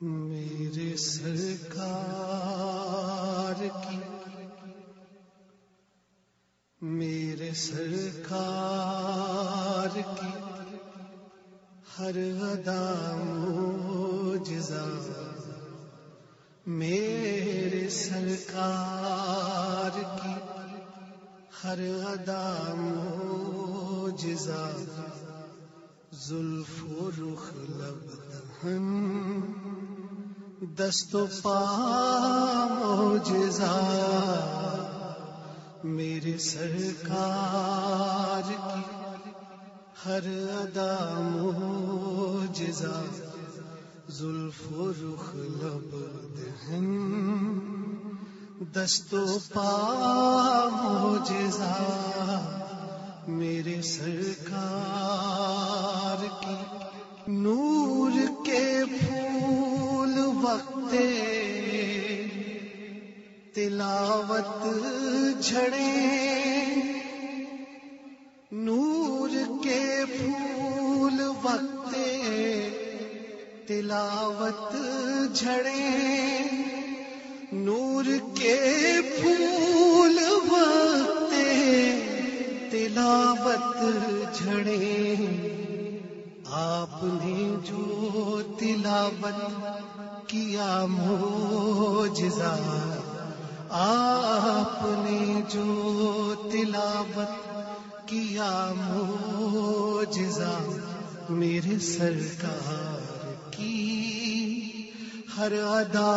میرے سرکار کی، میرے سرکار کی ہر جزا میرے سرکار کی ہر جزا زلف رخ لب دہن دست پا موجزہ میرے سرکار کی ہر ادا موجزہ۔ زلف و رخ لب دہن دست پا موجزہ میرے سرکار کی نور کے پھول وقت تلاوت جھڑے، نور کے پھول وقت تلاوت جھڑے، نور کے پھول وقت تلاوت جھڑے۔ آپ نے جو تلاوت کیا موجزہ آپ نے جو تلاوت کیا موجزہ میرے سرکار کی ہر ادا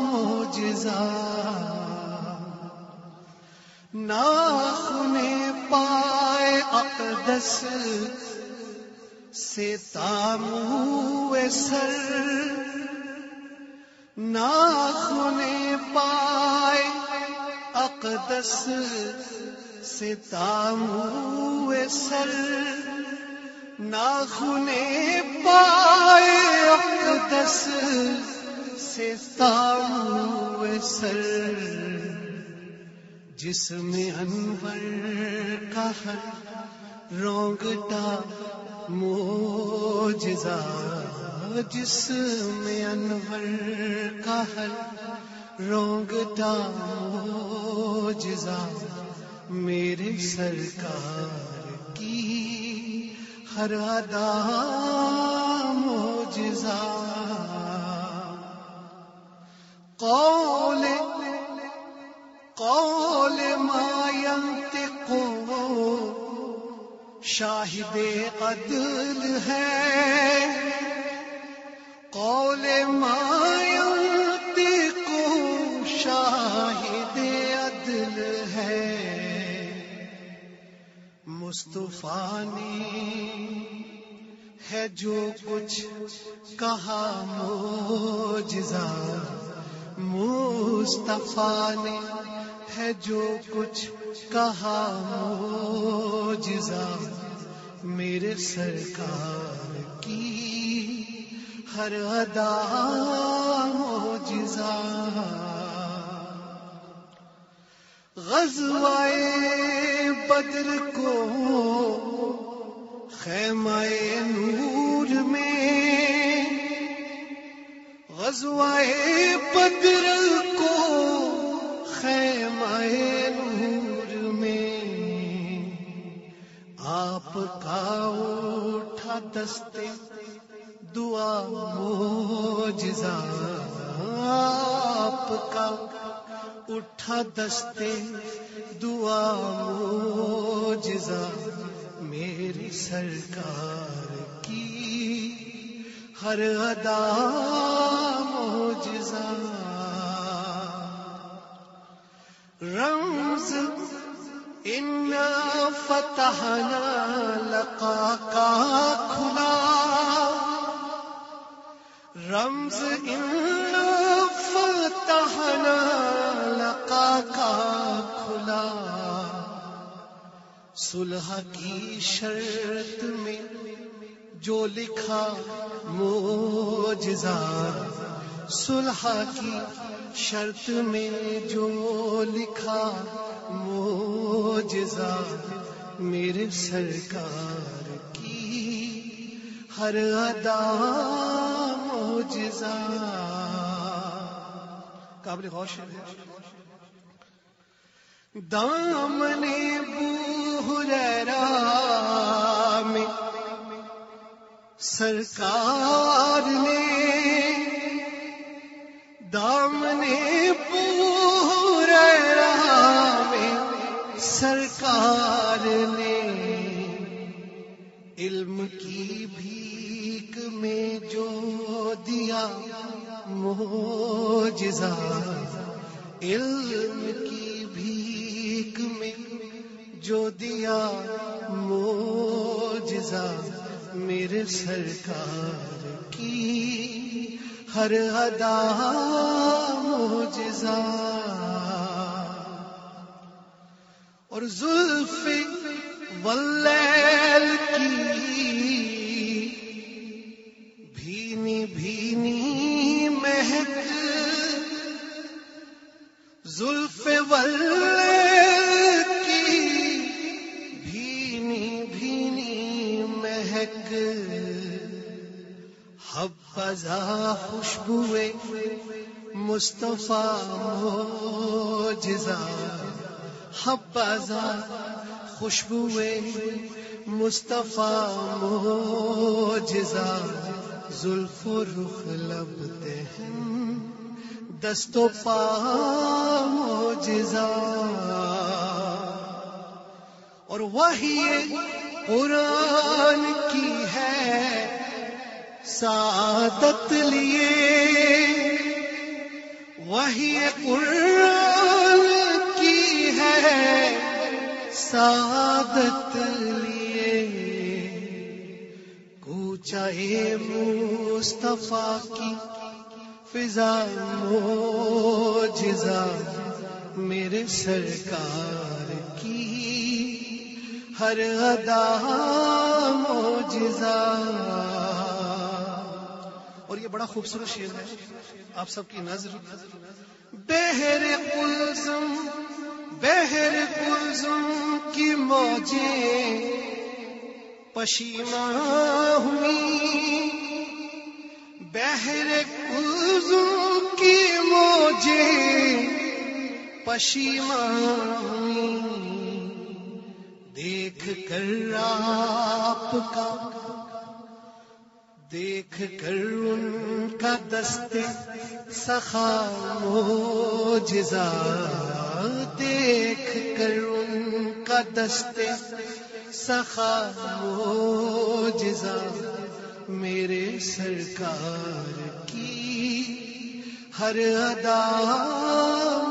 موجزہ ناخن پائے اقدس سے تامو سر۔ ناخن پائے، اقدس سے تامو سر۔ ناخن پائے، اقدس سے تامو سر۔ جس میں انور کا ہر رونگٹا موجزہ۔ جس میں انور کا ہر رونگٹا موجزہ میرے سرکار کی، ہر ادا موجزہ قول قول ما ينطق شاہد عدل ہے۔ قول ما ينطق شاہد عدل ہے۔ مصطفیٰ نے ہے جو کچھ کہا موجزہ مصطفیٰ نے ہے جو کچھ کہا موجزہ میرے سرکار کی ہر ادا موجزہ غزوائے بدر کو خیمہ نور میں۔ غزوائے بدر کو خیمہ نور میں۔ آپ کا اٹھا دستے اٹھا دستے، دعا موجزہ میری سرکار کی۔ ہر ادا موجزہ رمز ان فتحنا لقا کا کھلا۔ رمز ان فتحنا لقا کا کھلا۔ سلح کی شرط میں جو لکھا موجزہ سلح کی شرط میں جو لکھا موجزہ میرے سرکار کی ہر ادا موجزہ قابل غور غوش ہے۔ دامن بو میں سرکار نے دامن بو موجزہ علم کی بھیک میں جو دیا موجزہ میرے سرکار کی ہر ادا موجزہ اور زلف واللیل کی مہک حبزا خوشبوئے مصطفیٰ موجزہ حبزا خوشبوئے مصطفیٰ موجزہ زلف رخ لبتے ہیں دست و پا موجزہ اور وہی قرآن کی ہے سعادت لیے۔ وہی قرآن کی ہے سعادت لیے۔ کوچا مصطفیٰ کی فضا موجزہ میرے سرکار کی۔ ہر ادا موجزہ اور یہ بڑا خوبصورت شعر ہے۔ آپ سب کی نظر۔ بہر کلزم بہر کلزم کی موجیں پشیماں ہوئی بہر کلزم کی موجیں پشیماں ہوئی دیکھ کر آپ کا، دیکھ کر ان کا دستے سخا موجزہ دیکھ کر ان کا دستے سخا موجزہ میرے سرکار کی ہر ادا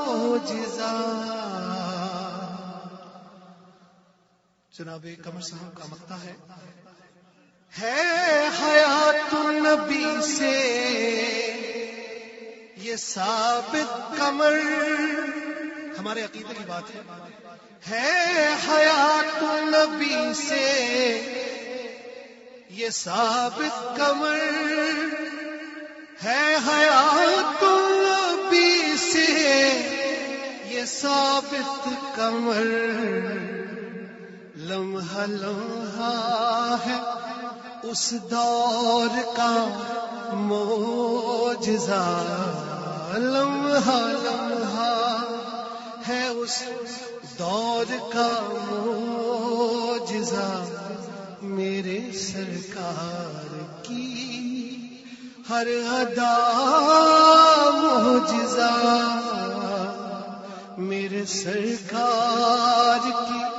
موجزہ جناب کمر صاحب کا مکتا ہے۔ ہے حیات النبی سے یہ ثابت کمر ہمارے عقیدے کی بات ہے۔ ہے حیات النبی سے یہ ثابت کمر ہے حیات النبی سے یہ ثابت کمر لمحہ لمحہ ہے اس دور کا موجزہ لمحہ لمحہ ہے اس دور کا موجزہ میرے سرکار کی ہر ادا موجزہ میرے سرکار کی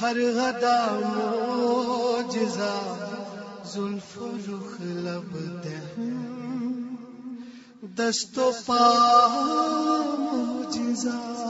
ہر غدا موجزہ زلف رخ لب دہم دست و پا موجزہ